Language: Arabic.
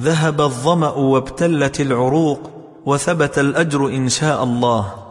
ذهب الظمأ وابتلت العروق وثبت الأجر إن شاء الله.